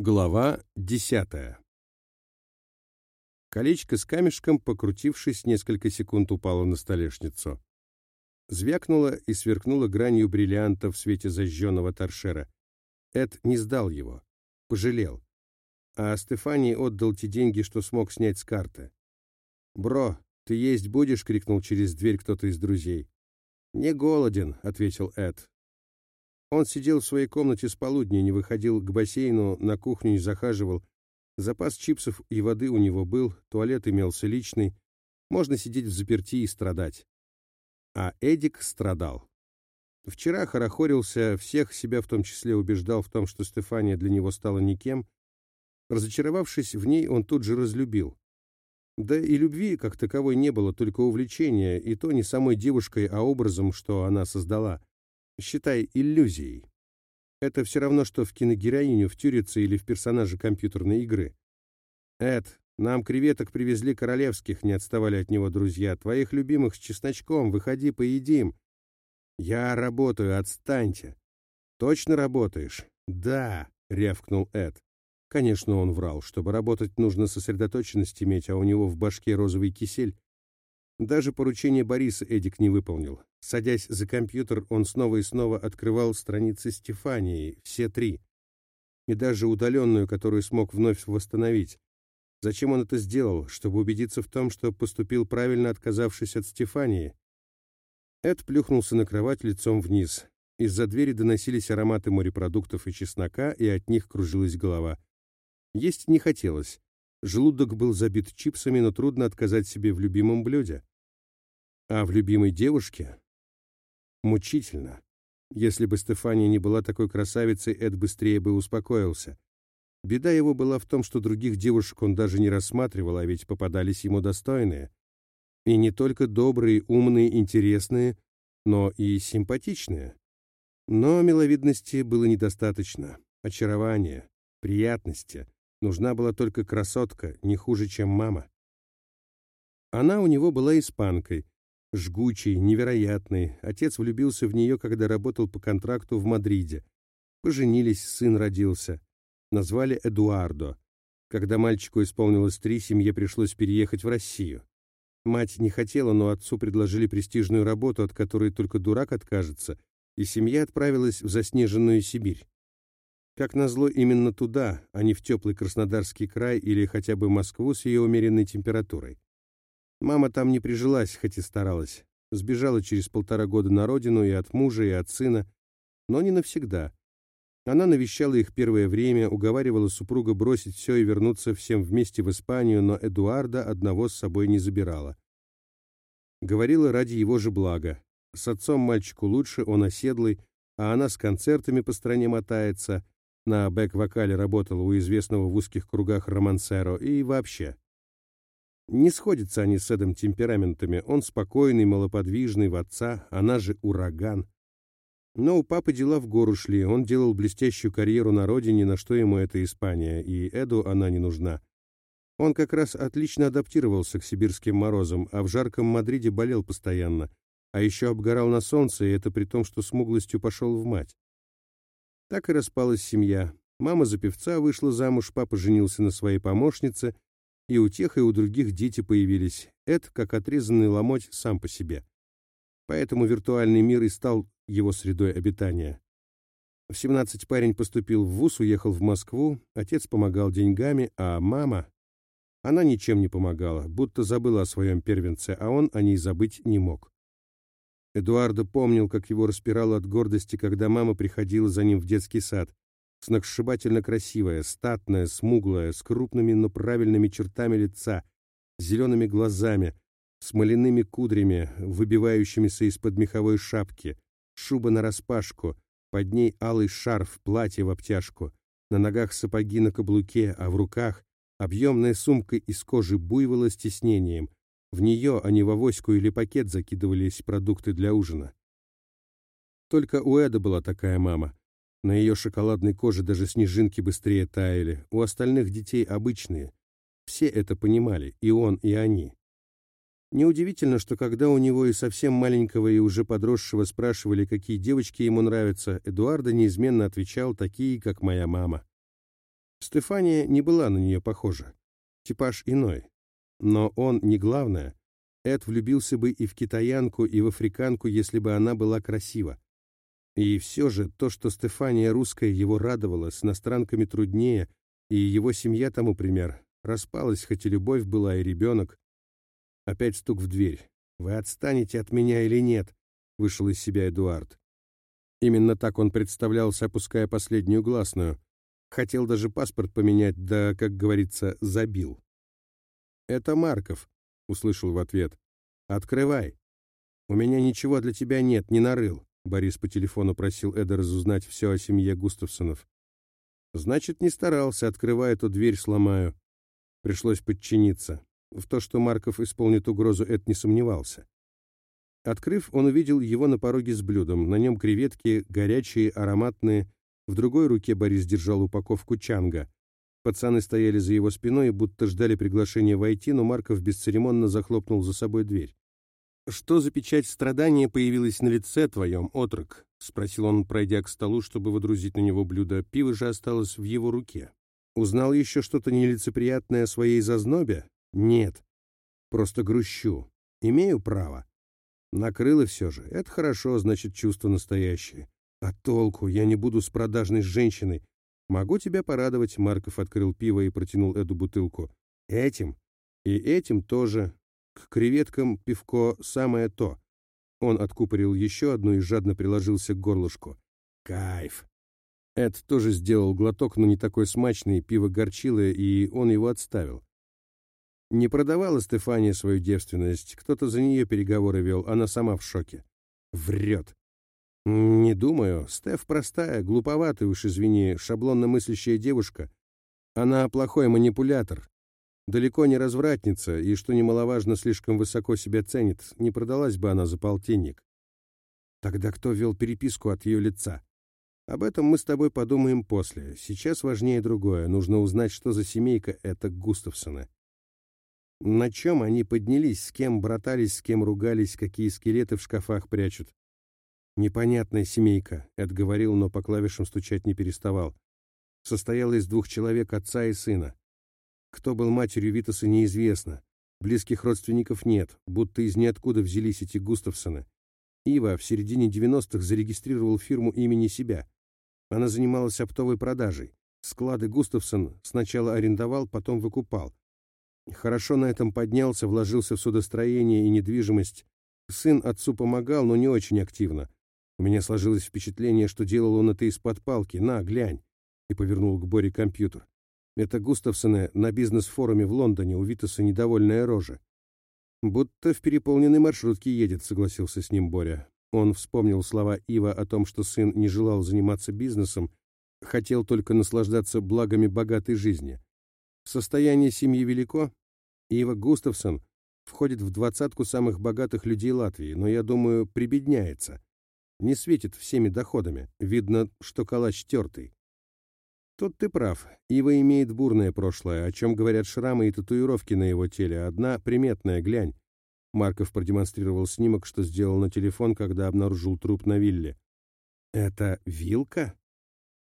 Глава десятая Колечко с камешком, покрутившись, несколько секунд упало на столешницу. Звякнуло и сверкнуло гранью бриллианта в свете зажженного торшера. Эд не сдал его. Пожалел. А Стефани отдал те деньги, что смог снять с карты. «Бро, ты есть будешь?» — крикнул через дверь кто-то из друзей. «Не голоден», — ответил Эд. Он сидел в своей комнате с полудня, не выходил к бассейну, на кухню не захаживал. Запас чипсов и воды у него был, туалет имелся личный. Можно сидеть в заперти и страдать. А Эдик страдал. Вчера хорохорился, всех себя в том числе убеждал в том, что Стефания для него стала никем. Разочаровавшись в ней, он тут же разлюбил. Да и любви как таковой не было, только увлечения, и то не самой девушкой, а образом, что она создала считай, иллюзией. Это все равно, что в киногероиню втюриться или в персонажа компьютерной игры. Эд, нам креветок привезли королевских, не отставали от него друзья. Твоих любимых с чесночком, выходи, поедим. Я работаю, отстаньте. Точно работаешь? Да, рявкнул Эд. Конечно, он врал. Чтобы работать, нужно сосредоточенность иметь, а у него в башке розовый кисель. Даже поручение Бориса Эдик не выполнил. Садясь за компьютер, он снова и снова открывал страницы Стефании, все три. И даже удаленную, которую смог вновь восстановить. Зачем он это сделал? Чтобы убедиться в том, что поступил правильно, отказавшись от Стефании. Эд плюхнулся на кровать лицом вниз. Из-за двери доносились ароматы морепродуктов и чеснока, и от них кружилась голова. Есть не хотелось. Желудок был забит чипсами, но трудно отказать себе в любимом блюде. А в любимой девушке? Мучительно. Если бы Стефания не была такой красавицей, Эд быстрее бы успокоился. Беда его была в том, что других девушек он даже не рассматривал, а ведь попадались ему достойные. И не только добрые, умные, интересные, но и симпатичные. Но миловидности было недостаточно. Очарования, приятности — Нужна была только красотка, не хуже, чем мама. Она у него была испанкой, жгучей, невероятной. Отец влюбился в нее, когда работал по контракту в Мадриде. Поженились, сын родился. Назвали Эдуардо. Когда мальчику исполнилось три, семье пришлось переехать в Россию. Мать не хотела, но отцу предложили престижную работу, от которой только дурак откажется, и семья отправилась в заснеженную Сибирь. Как назло, именно туда, а не в теплый Краснодарский край или хотя бы Москву с ее умеренной температурой. Мама там не прижилась, хоть и старалась. Сбежала через полтора года на родину и от мужа, и от сына, но не навсегда. Она навещала их первое время, уговаривала супруга бросить все и вернуться всем вместе в Испанию, но Эдуарда одного с собой не забирала. Говорила ради его же блага. С отцом мальчику лучше, он оседлый, а она с концертами по стране мотается — на бэк-вокале работала у известного в узких кругах романсеро и вообще. Не сходятся они с Эдом темпераментами. Он спокойный, малоподвижный в отца, она же ураган. Но у папы дела в гору шли. Он делал блестящую карьеру на родине, на что ему эта Испания, и Эду она не нужна. Он как раз отлично адаптировался к сибирским морозам, а в жарком Мадриде болел постоянно. А еще обгорал на солнце, и это при том, что смуглостью пошел в мать. Так и распалась семья. Мама за певца вышла замуж, папа женился на своей помощнице, и у тех, и у других дети появились. Эд, как отрезанный ломоть, сам по себе. Поэтому виртуальный мир и стал его средой обитания. В 17 парень поступил в ВУЗ, уехал в Москву, отец помогал деньгами, а мама... Она ничем не помогала, будто забыла о своем первенце, а он о ней забыть не мог. Эдуардо помнил, как его распирало от гордости, когда мама приходила за ним в детский сад. Сногсшибательно красивая, статная, смуглая, с крупными, но правильными чертами лица, зелеными глазами, смоляными кудрями, выбивающимися из-под меховой шапки, шуба нараспашку, под ней алый шарф, платье в обтяжку, на ногах сапоги на каблуке, а в руках объемная сумка из кожи буйвола с тиснением, в нее, а не в авоську или пакет закидывались продукты для ужина. Только у Эда была такая мама. На ее шоколадной коже даже снежинки быстрее таяли. У остальных детей обычные. Все это понимали, и он, и они. Неудивительно, что когда у него и совсем маленького, и уже подросшего спрашивали, какие девочки ему нравятся, Эдуарда неизменно отвечал такие, как моя мама. Стефания не была на нее похожа. Типаж иной. Но он не главное. Эд влюбился бы и в китаянку, и в африканку, если бы она была красива. И все же то, что Стефания русская его радовало, с иностранками труднее, и его семья тому пример, распалась, хоть и любовь была, и ребенок. Опять стук в дверь. «Вы отстанете от меня или нет?» — вышел из себя Эдуард. Именно так он представлялся, опуская последнюю гласную. Хотел даже паспорт поменять, да, как говорится, забил. «Это Марков», — услышал в ответ. «Открывай». «У меня ничего для тебя нет, не нарыл», — Борис по телефону просил Эда разузнать все о семье Густавсонов. «Значит, не старался, открывая эту дверь сломаю». Пришлось подчиниться. В то, что Марков исполнит угрозу, Эд не сомневался. Открыв, он увидел его на пороге с блюдом. На нем креветки, горячие, ароматные, в другой руке Борис держал упаковку чанга. Пацаны стояли за его спиной, будто ждали приглашения войти, но Марков бесцеремонно захлопнул за собой дверь. «Что за печать страдания появилась на лице твоем, отрок?» — спросил он, пройдя к столу, чтобы выдрузить на него блюдо. Пиво же осталось в его руке. «Узнал еще что-то нелицеприятное о своей зазнобе?» «Нет. Просто грущу. Имею право. Накрыло все же. Это хорошо, значит, чувство настоящее. А толку? Я не буду с продажной женщиной. Могу тебя порадовать, Марков открыл пиво и протянул Эду бутылку. Этим. И этим тоже. К креветкам пивко самое то. Он откупорил еще одну и жадно приложился к горлышку. Кайф. Эд тоже сделал глоток, но не такой смачный, пиво горчило, и он его отставил. Не продавала Стефания свою девственность, кто-то за нее переговоры вел, она сама в шоке. Врет. «Не думаю. Стеф простая, глуповатая, уж извини, шаблонно мыслящая девушка. Она плохой манипулятор. Далеко не развратница, и, что немаловажно, слишком высоко себя ценит. Не продалась бы она за полтинник. Тогда кто вел переписку от ее лица? Об этом мы с тобой подумаем после. Сейчас важнее другое. Нужно узнать, что за семейка это Густавсона. На чем они поднялись, с кем братались, с кем ругались, какие скелеты в шкафах прячут. «Непонятная семейка», — Эд говорил, но по клавишам стучать не переставал. Состояла из двух человек, отца и сына. Кто был матерью Витаса, неизвестно. Близких родственников нет, будто из ниоткуда взялись эти Густавсоны. Ива в середине 90-х зарегистрировал фирму имени себя. Она занималась оптовой продажей. Склады Густавсон сначала арендовал, потом выкупал. Хорошо на этом поднялся, вложился в судостроение и недвижимость. Сын отцу помогал, но не очень активно. У меня сложилось впечатление, что делал он это из-под палки. На, глянь!» И повернул к Боре компьютер. «Это Густавсона на бизнес-форуме в Лондоне, у Витаса недовольная рожа». «Будто в переполненной маршрутке едет», — согласился с ним Боря. Он вспомнил слова Ива о том, что сын не желал заниматься бизнесом, хотел только наслаждаться благами богатой жизни. Состояние семьи велико. Ива Густавсон входит в двадцатку самых богатых людей Латвии, но, я думаю, прибедняется не светит всеми доходами. Видно, что калач тертый. Тут ты прав. Ива имеет бурное прошлое, о чем говорят шрамы и татуировки на его теле. Одна приметная, глянь. Марков продемонстрировал снимок, что сделал на телефон, когда обнаружил труп на вилле. Это вилка?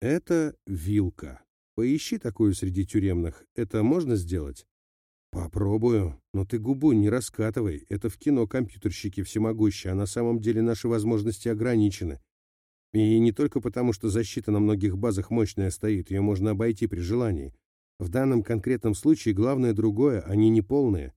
Это вилка. Поищи такую среди тюремных. Это можно сделать? «Попробую. Но ты губу не раскатывай. Это в кино компьютерщики всемогущие, а на самом деле наши возможности ограничены. И не только потому, что защита на многих базах мощная стоит, ее можно обойти при желании. В данном конкретном случае главное другое, они не полные.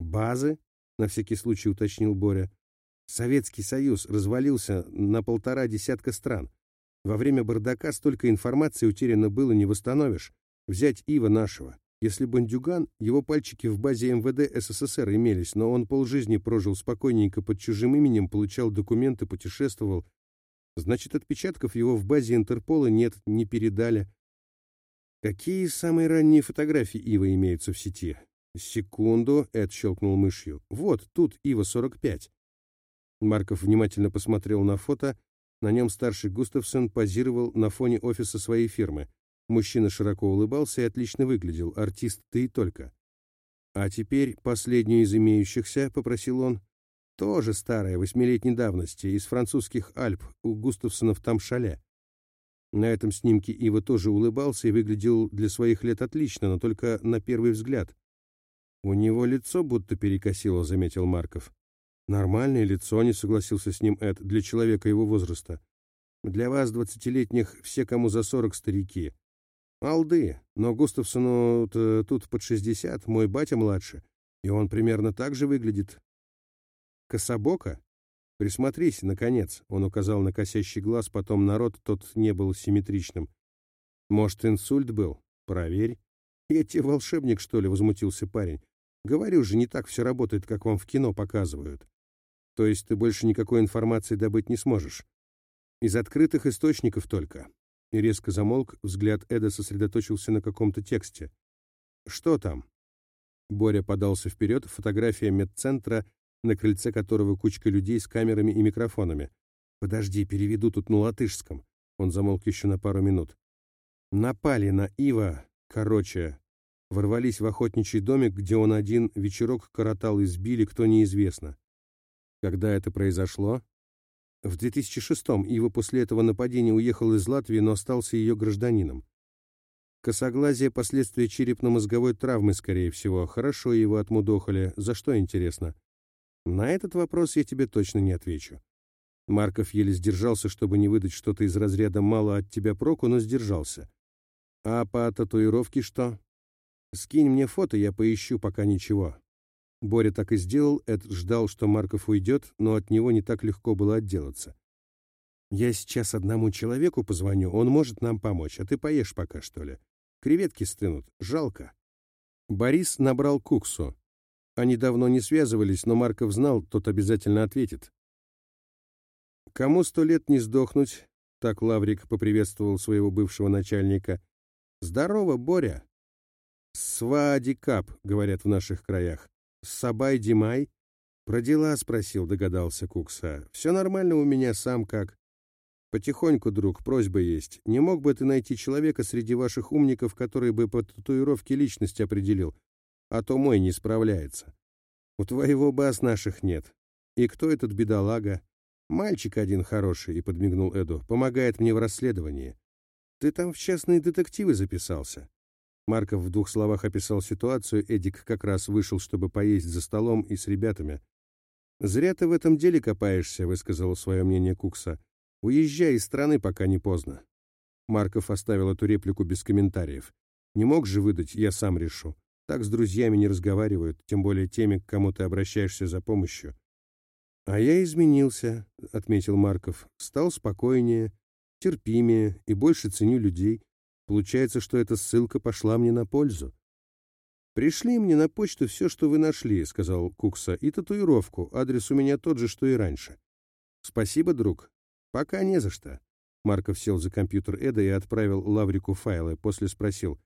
«Базы?» — на всякий случай уточнил Боря. «Советский Союз развалился на полтора десятка стран. Во время бардака столько информации утеряно было, не восстановишь. Взять Ива нашего. Если бандюган, его пальчики в базе МВД СССР имелись, но он полжизни прожил спокойненько под чужим именем, получал документы, путешествовал. Значит, отпечатков его в базе Интерпола нет, не передали. Какие самые ранние фотографии Ива имеются в сети? Секунду, Эд щелкнул мышью. Вот, тут Ива-45. Марков внимательно посмотрел на фото. На нем старший Густавсон позировал на фоне офиса своей фирмы. Мужчина широко улыбался и отлично выглядел, артист ты и только. «А теперь последнюю из имеющихся», — попросил он. «Тоже старая, восьмилетней давности, из французских Альп, у Густавсонов там шале». На этом снимке Ива тоже улыбался и выглядел для своих лет отлично, но только на первый взгляд. «У него лицо будто перекосило», — заметил Марков. «Нормальное лицо», — не согласился с ним Эд, — «для человека его возраста. Для вас, двадцатилетних, все, кому за сорок, старики. Алды, но Густавсону тут под шестьдесят, мой батя младше, и он примерно так же выглядит. Кособока? Присмотрись, наконец, он указал на косящий глаз, потом народ тот не был симметричным. Может, инсульт был? Проверь. Я тебе волшебник, что ли, возмутился парень. Говорю же, не так все работает, как вам в кино показывают. То есть ты больше никакой информации добыть не сможешь. Из открытых источников только. И резко замолк, взгляд Эда сосредоточился на каком-то тексте. Что там? Боря подался вперед, фотография медцентра, на крыльце которого кучка людей с камерами и микрофонами. «Подожди, переведу тут на латышском». Он замолк еще на пару минут. «Напали на Ива, короче, ворвались в охотничий домик, где он один вечерок коротал и сбили, кто неизвестно. Когда это произошло? В 2006-м Ива после этого нападения уехал из Латвии, но остался ее гражданином. Косоглазие – последствия черепно-мозговой травмы, скорее всего. Хорошо его отмудохали. За что, интересно? На этот вопрос я тебе точно не отвечу. Марков еле сдержался, чтобы не выдать что-то из разряда «мало от тебя проку», но сдержался. А по татуировке что? Скинь мне фото, я поищу, пока ничего. Боря так и сделал, Эд ждал, что Марков уйдет, но от него не так легко было отделаться. «Я сейчас одному человеку позвоню, он может нам помочь, а ты поешь пока, что ли. Креветки стынут, жалко». Борис набрал Куксу. Они давно не связывались, но Марков знал, тот обязательно ответит. «Кому сто лет не сдохнуть?» — так Лаврик поприветствовал своего бывшего начальника. «Здорово, Боря!» «Свадикап», — говорят в наших краях. «Сабай Димай?» «Про дела?» — спросил, догадался Кукса. «Все нормально у меня, сам как». «Потихоньку, друг, просьба есть. Не мог бы ты найти человека среди ваших умников, который бы по татуировке личность определил? А то мой не справляется. У твоего бас наших нет. И кто этот бедолага?» «Мальчик один хороший», — и подмигнул Эду. «Помогает мне в расследовании». «Ты там в частные детективы записался?» Марков в двух словах описал ситуацию, Эдик как раз вышел, чтобы поесть за столом и с ребятами. «Зря ты в этом деле копаешься», — высказал свое мнение Кукса. «Уезжай из страны, пока не поздно». Марков оставил эту реплику без комментариев. «Не мог же выдать, я сам решу. Так с друзьями не разговаривают, тем более теми, к кому ты обращаешься за помощью». «А я изменился», — отметил Марков. «Стал спокойнее, терпимее и больше ценю людей. Получается, что эта ссылка пошла мне на пользу. «Пришли мне на почту все, что вы нашли», — сказал Кукса, — «и татуировку. Адрес у меня тот же, что и раньше». «Спасибо, друг. Пока не за что». Марков сел за компьютер Эда и отправил Лаврику файлы, после спросил.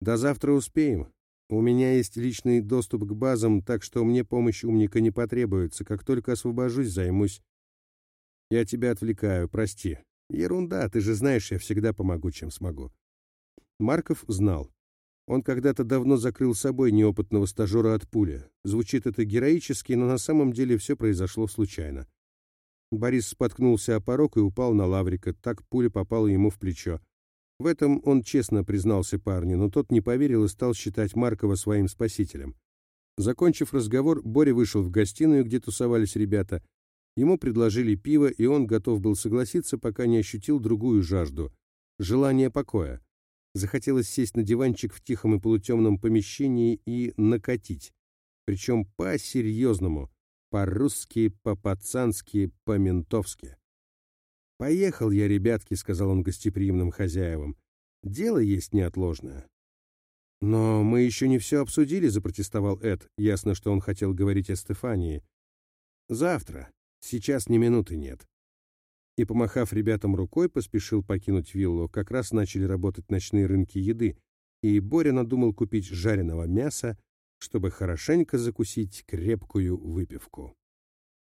«До завтра успеем. У меня есть личный доступ к базам, так что мне помощь умника не потребуется. Как только освобожусь, займусь». «Я тебя отвлекаю, прости». «Ерунда, ты же знаешь, я всегда помогу, чем смогу». Марков знал. Он когда-то давно закрыл собой неопытного стажера от пули. Звучит это героически, но на самом деле все произошло случайно. Борис споткнулся о порог и упал на Лаврика, так пуля попала ему в плечо. В этом он честно признался парню, но тот не поверил и стал считать Маркова своим спасителем. Закончив разговор, Боря вышел в гостиную, где тусовались ребята. Ему предложили пиво, и он готов был согласиться, пока не ощутил другую жажду — желание покоя. Захотелось сесть на диванчик в тихом и полутемном помещении и накатить. Причем по-серьезному, по-русски, по-пацански, по-ментовски. «Поехал я, ребятки», — сказал он гостеприимным хозяевам. «Дело есть неотложное». «Но мы еще не все обсудили», — запротестовал Эд. Ясно, что он хотел говорить о Стефании. «Завтра. Сейчас ни минуты нет и, помахав ребятам рукой, поспешил покинуть виллу. Как раз начали работать ночные рынки еды, и Боря надумал купить жареного мяса, чтобы хорошенько закусить крепкую выпивку.